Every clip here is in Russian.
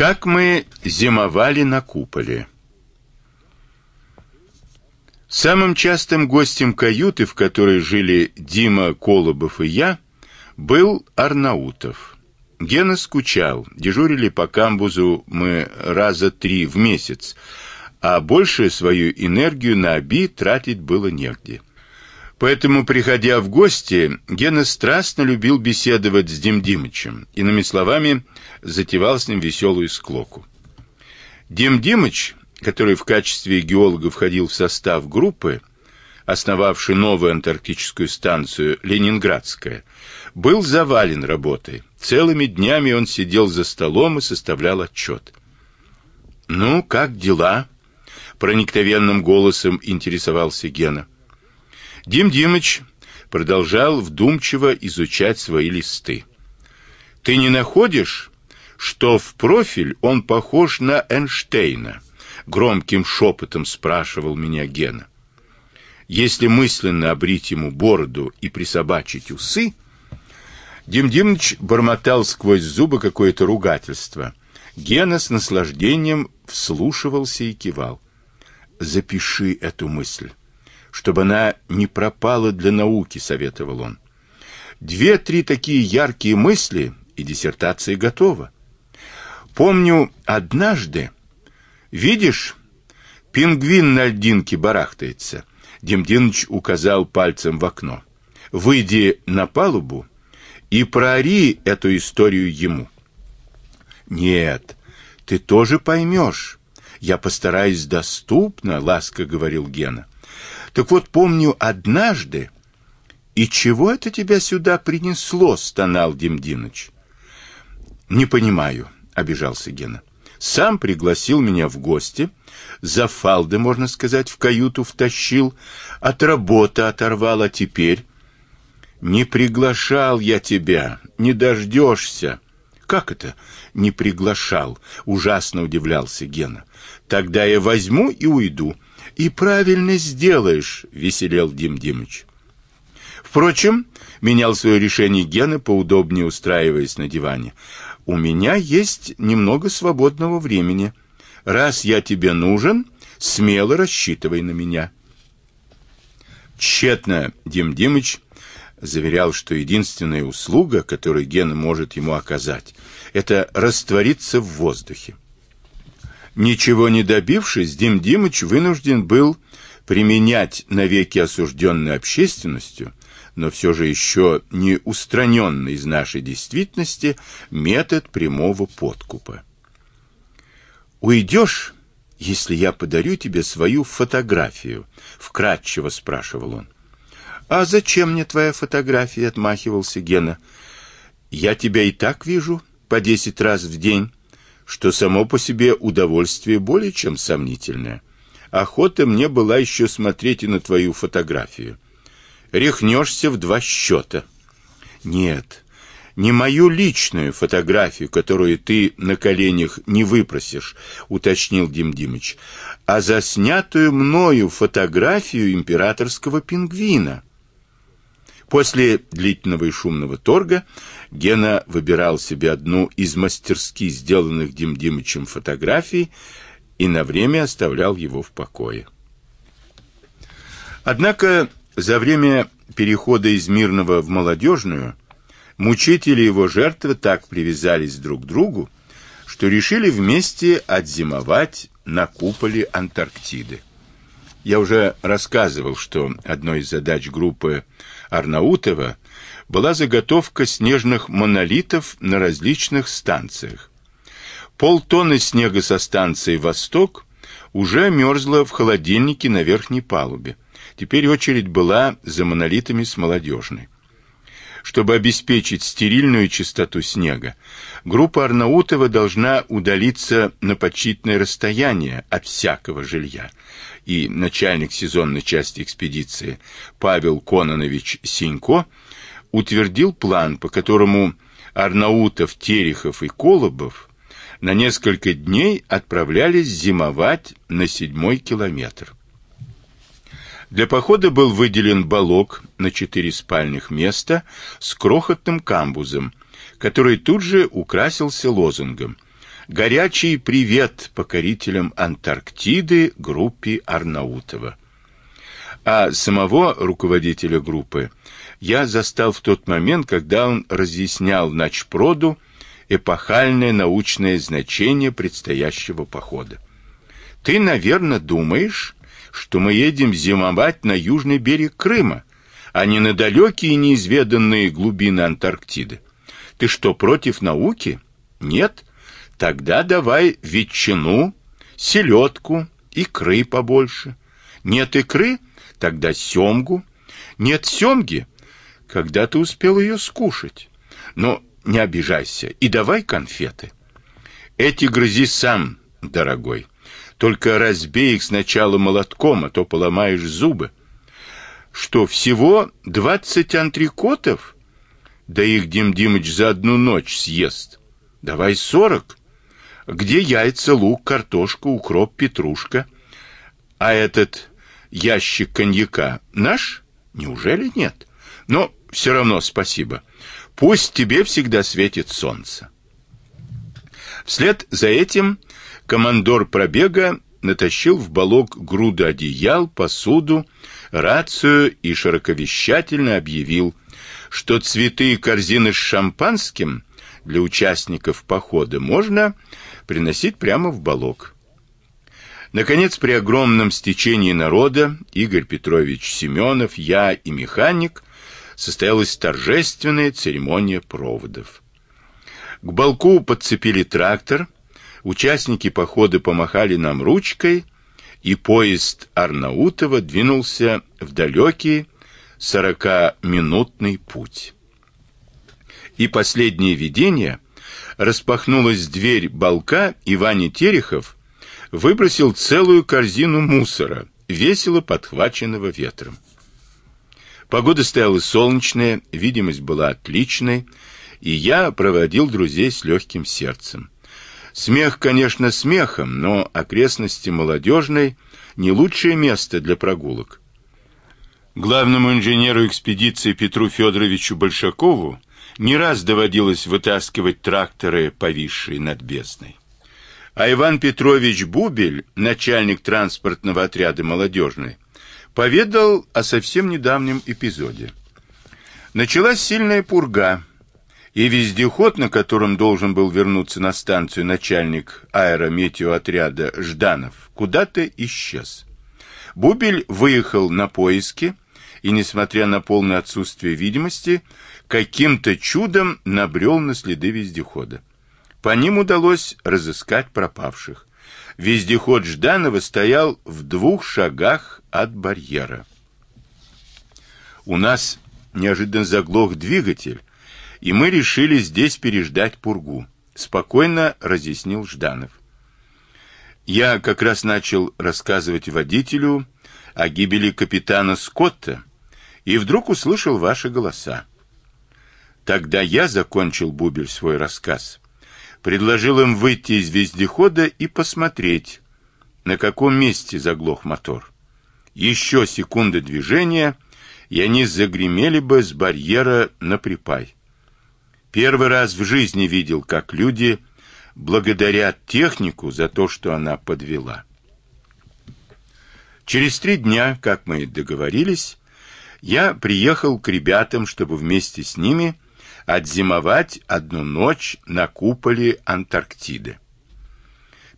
Как мы зимовали на куполе. Самым частым гостем каюты, в которой жили Дима Колобов и я, был Арнаутов. Гена скучал. Дежурили по камбузу мы раза три в месяц, а большую свою энергию на оби тратить было негде. Поэтому, приходя в гости, Гена страстно любил беседовать с Дим Димычем, иными словами, затевал с ним веселую склоку. Дим Димыч, который в качестве геолога входил в состав группы, основавшей новую антарктическую станцию Ленинградская, был завален работой. Целыми днями он сидел за столом и составлял отчет. «Ну, как дела?» — проникновенным голосом интересовался Гена. Дим Димыч продолжал вдумчиво изучать свои листы. «Ты не находишь, что в профиль он похож на Эйнштейна?» Громким шепотом спрашивал меня Гена. Если мысленно обрить ему бороду и присобачить усы, Дим Димыч бормотал сквозь зубы какое-то ругательство. Гена с наслаждением вслушивался и кивал. Запиши эту мысль, чтобы она не пропала для науки, советовал он. Две-три такие яркие мысли, и диссертация готова. Помню, однажды, видишь, пингвин на льдинке барахтается. Дим Димыч указал пальцем в окно. Выйди на палубу и проори эту историю ему. Нет, ты тоже поймешь. Я постараюсь доступно, ласко говорил Гена. Так вот, помню однажды, и чего это тебя сюда принесло, стонал Демдиныч. Не понимаю, обижался Гена. Сам пригласил меня в гости, за фалды, можно сказать, в каюту втащил, от работы оторвал, а теперь не приглашал я тебя, не дождешься. Как это? Не приглашал, ужасно удивлялся Гена. Тогда я возьму и уйду. И правильно сделаешь, веселел Дим Димыч. Впрочем, менял свое решение Гена, поудобнее устраиваясь на диване. У меня есть немного свободного времени. Раз я тебе нужен, смело рассчитывай на меня. Тщетно Дим Димыч заверял, что единственная услуга, которую Гена может ему оказать, это раствориться в воздухе. Ничего не добившись, Дим Димыч вынужден был применять навеки осужденной общественностью, но все же еще не устраненный из нашей действительности метод прямого подкупа. «Уйдешь, если я подарю тебе свою фотографию?» — вкратчиво спрашивал он. А зачем мне твоя фотография, отмахивался Гена. Я тебя и так вижу по десять раз в день, что само по себе удовольствие более чем сомнительное. Охота мне была еще смотреть и на твою фотографию. Рехнешься в два счета. Нет, не мою личную фотографию, которую ты на коленях не выпросишь, уточнил Дим Димыч, а заснятую мною фотографию императорского пингвина. После длительного и шумного торга Гена выбирал себе одну из мастерски сделанных Дим Димычем фотографий и на время оставлял его в покое. Однако за время перехода из мирного в молодежную мучители его жертвы так привязались друг к другу, что решили вместе отзимовать на куполе Антарктиды. Я уже рассказывал, что одной из задач группы Арнаутова была заготовка снежных монолитов на различных станциях. Полтонны снега со станции «Восток» уже мерзло в холодильнике на верхней палубе. Теперь очередь была за монолитами с молодежной. Чтобы обеспечить стерильную чистоту снега, группа Арнаутова должна удалиться на почтительное расстояние от всякого жилья. И начальник сезонной части экспедиции Павел Кононович Синько утвердил план, по которому Арнаутов, Терехов и Колобов на несколько дней отправлялись зимовать на седьмой километр. Для похода был выделен балок на четыре спальных места с крохотным камбузом, который тут же украсился лозунгом Горячий привет покорителям Антарктиды группе Арнаутова. А самого руководителя группы я застал в тот момент, когда он разъяснял Начпроду эпохальное научное значение предстоящего похода. Ты, наверное, думаешь, что мы едем зимовать на южный берег Крыма, а не на далекие неизведанные глубины Антарктиды. Ты что, против науки? Нет? Тогда давай ветчину, селедку, икры побольше. Нет икры? Тогда семгу. Нет семги? Когда ты успел ее скушать? Но не обижайся и давай конфеты. Эти грызи сам, дорогой. Только разбей их сначала молотком, а то поломаешь зубы. Что, всего двадцать антрикотов? Да их Дим Димыч за одну ночь съест. Давай сорок. Где яйца, лук, картошка, укроп, петрушка? А этот ящик коньяка наш? Неужели нет? Но все равно спасибо. Пусть тебе всегда светит солнце. Вслед за этим Командор пробега натащил в балок груды одеял, посуду, рацию и широковещательно объявил, что цветы и корзины с шампанским для участников похода можно приносить прямо в балок. Наконец, при огромном стечении народа Игорь Петрович Семенов, я и механик состоялась торжественная церемония проводов. К балку подцепили трактор – Участники похода помахали нам ручкой, и поезд Арнаутова двинулся в далекий сорокаминутный путь. И последнее видение распахнулась дверь балка, и Ваня Терехов выбросил целую корзину мусора, весело подхваченного ветром. Погода стояла солнечная, видимость была отличной, и я проводил друзей с легким сердцем. Смех, конечно, смехом, но окрестности молодежной не лучшее место для прогулок. Главному инженеру экспедиции Петру Федоровичу Большакову не раз доводилось вытаскивать тракторы, повисшие над бездной. А Иван Петрович Бубель, начальник транспортного отряда молодежной, поведал о совсем недавнем эпизоде. Началась сильная пурга, и вездеход, на котором должен был вернуться на станцию начальник аэрометеоотряда Жданов, куда-то исчез. Бубель выехал на поиски и, несмотря на полное отсутствие видимости, каким-то чудом набрел на следы вездехода. По ним удалось разыскать пропавших. Вездеход Жданова стоял в двух шагах от барьера. У нас неожиданно заглох двигатель, и мы решили здесь переждать пургу, спокойно разъяснил Жданов. Я как раз начал рассказывать водителю о гибели капитана Скотта, и вдруг услышал ваши голоса. Тогда я закончил Бубель свой рассказ, предложил им выйти из вездехода и посмотреть, на каком месте заглох мотор. Еще секунда движения, и они загремели бы с барьера на припай. Первый раз в жизни видел, как люди благодарят технику за то, что она подвела. Через три дня, как мы договорились, я приехал к ребятам, чтобы вместе с ними отзимовать одну ночь на куполе Антарктиды.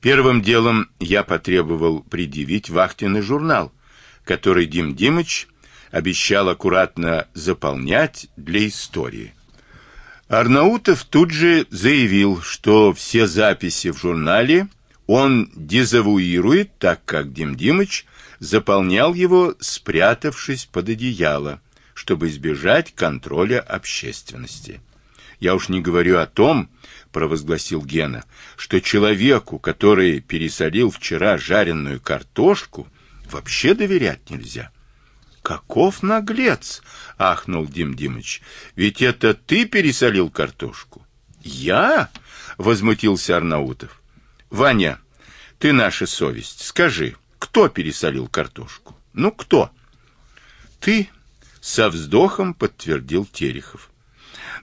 Первым делом я потребовал предъявить вахтенный журнал, который Дим Димыч обещал аккуратно заполнять для истории. Арнаутов тут же заявил, что все записи в журнале он дезавуирует, так как Дим Димыч заполнял его, спрятавшись под одеяло, чтобы избежать контроля общественности. Я уж не говорю о том, провозгласил Гена, что человеку, который пересолил вчера жареную картошку, вообще доверять нельзя. Каков наглец, ахнул Дим Димыч. Ведь это ты пересолил картошку. Я? возмутился Арнаутов. Ваня, ты наша совесть. Скажи, кто пересолил картошку? Ну кто? Ты, со вздохом подтвердил Терехов.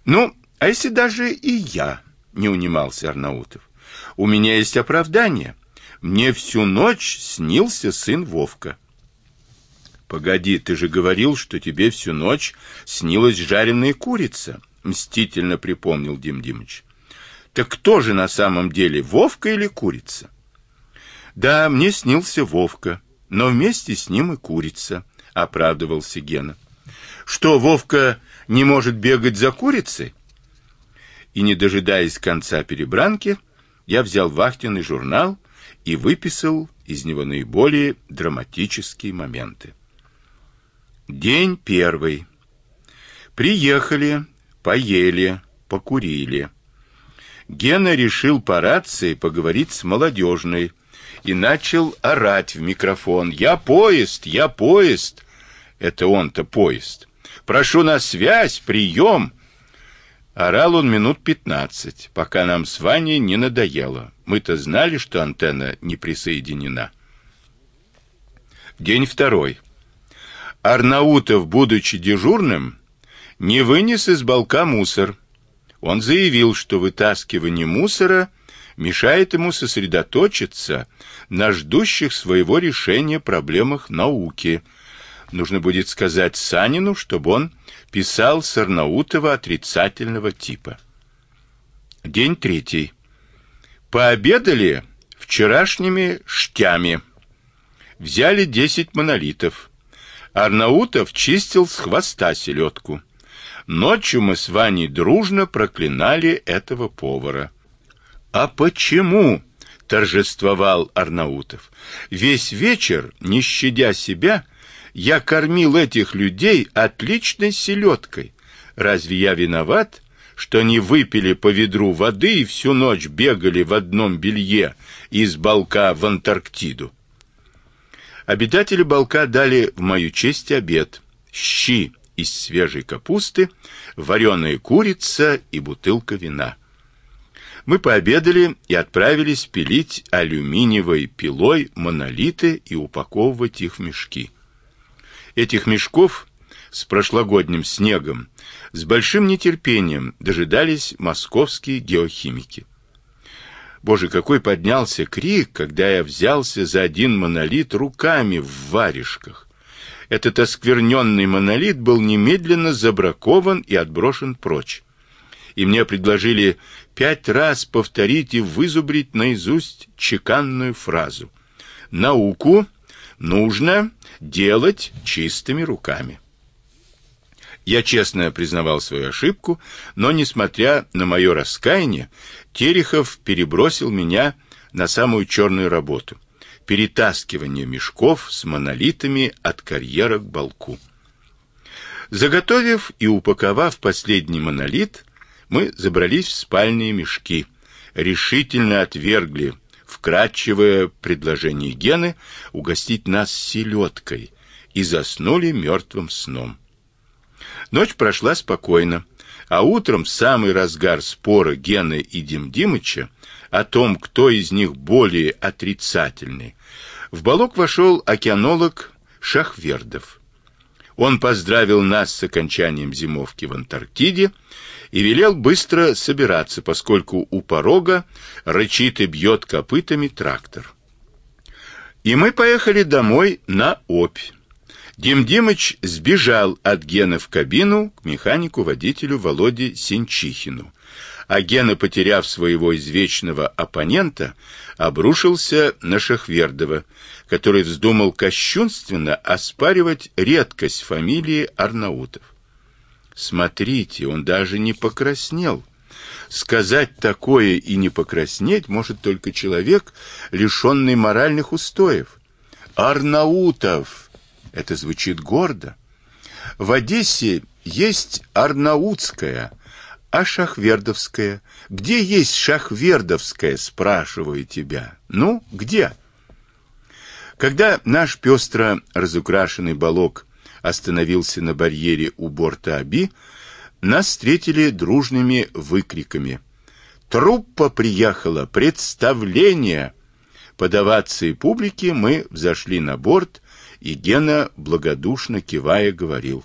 Ну, а если даже и я, не унимался Арнаутов. У меня есть оправдание. Мне всю ночь снился сын Вовка. Погоди, ты же говорил, что тебе всю ночь снилась жареная курица, мстительно припомнил Дим Димыч. Так кто же на самом деле, Вовка или курица? Да, мне снился Вовка, но вместе с ним и курица, оправдывался Гена. Что, Вовка не может бегать за курицей? И не дожидаясь конца перебранки, я взял вахтенный журнал и выписал из него наиболее драматические моменты. День первый. Приехали, поели, покурили. Гена решил по рации поговорить с молодежной и начал орать в микрофон. «Я поезд! Я поезд!» Это он-то поезд. «Прошу на связь! Прием!» Орал он минут пятнадцать, пока нам с Ваней не надоело. Мы-то знали, что антенна не присоединена. День второй. Арнаутов, будучи дежурным, не вынес из балка мусор. Он заявил, что вытаскивание мусора мешает ему сосредоточиться на ждущих своего решения проблемах науки. Нужно будет сказать Санину, чтобы он писал с Арнаутова отрицательного типа. День третий. Пообедали вчерашними штями. Взяли десять монолитов. Арнаутов чистил с хвоста селедку. Ночью мы с Ваней дружно проклинали этого повара. А почему? торжествовал Арнаутов. Весь вечер, не щадя себя, я кормил этих людей отличной селедкой. Разве я виноват, что они выпили по ведру воды и всю ночь бегали в одном белье из балка в Антарктиду? Обитатели Балка дали в мою честь обед: щи из свежей капусты, вареная курица и бутылка вина. Мы пообедали и отправились пилить алюминиевой пилой монолиты и упаковывать их в мешки. Этих мешков с прошлогодним снегом с большим нетерпением дожидались московские геохимики. Боже, какой поднялся крик, когда я взялся за один монолит руками в варежках. Этот оскверненный монолит был немедленно забракован и отброшен прочь. И мне предложили пять раз повторить и вызубрить наизусть чеканную фразу. Науку нужно делать чистыми руками. Я честно признавал свою ошибку, но, несмотря на мое раскаяние, Терехов перебросил меня на самую черную работу — перетаскивание мешков с монолитами от карьера к балку. Заготовив и упаковав последний монолит, мы забрались в спальные мешки, решительно отвергли вкрадчивое предложение Гены угостить нас селедкой и заснули мертвым сном. Ночь прошла спокойно, а утром в самый разгар спора Гены и Дим Димыча о том, кто из них более отрицательный, в балок вошел океанолог Шахвердов. Он поздравил нас с окончанием зимовки в Антарктиде и велел быстро собираться, поскольку у порога рычит и бьет копытами трактор. И мы поехали домой на Обь. Дим Димыч сбежал от Гена в кабину к механику-водителю Володе Синчихину. А Гена, потеряв своего извечного оппонента, обрушился на Шахвердова, который вздумал кощунственно оспаривать редкость фамилии Арнаутов. Смотрите, он даже не покраснел. Сказать такое и не покраснеть может только человек, лишенный моральных устоев. Арнаутов! Это звучит гордо. В Одессе есть Арнаутская, а Шахвердовская. Где есть Шахвердовская, спрашиваю тебя. Ну, где? Когда наш пестро разукрашенный балок остановился на барьере у борта Аби, нас встретили дружными выкриками. Труппа приехала, представление. Под овацией публики мы взошли на борт и Гена, благодушно кивая, говорил,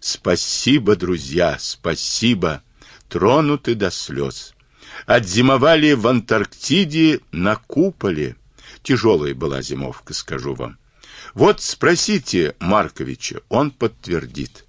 «Спасибо, друзья, спасибо, тронуты до слез. отзимовали в Антарктиде на куполе. Тяжелая была зимовка, скажу вам. Вот спросите Марковича, он подтвердит.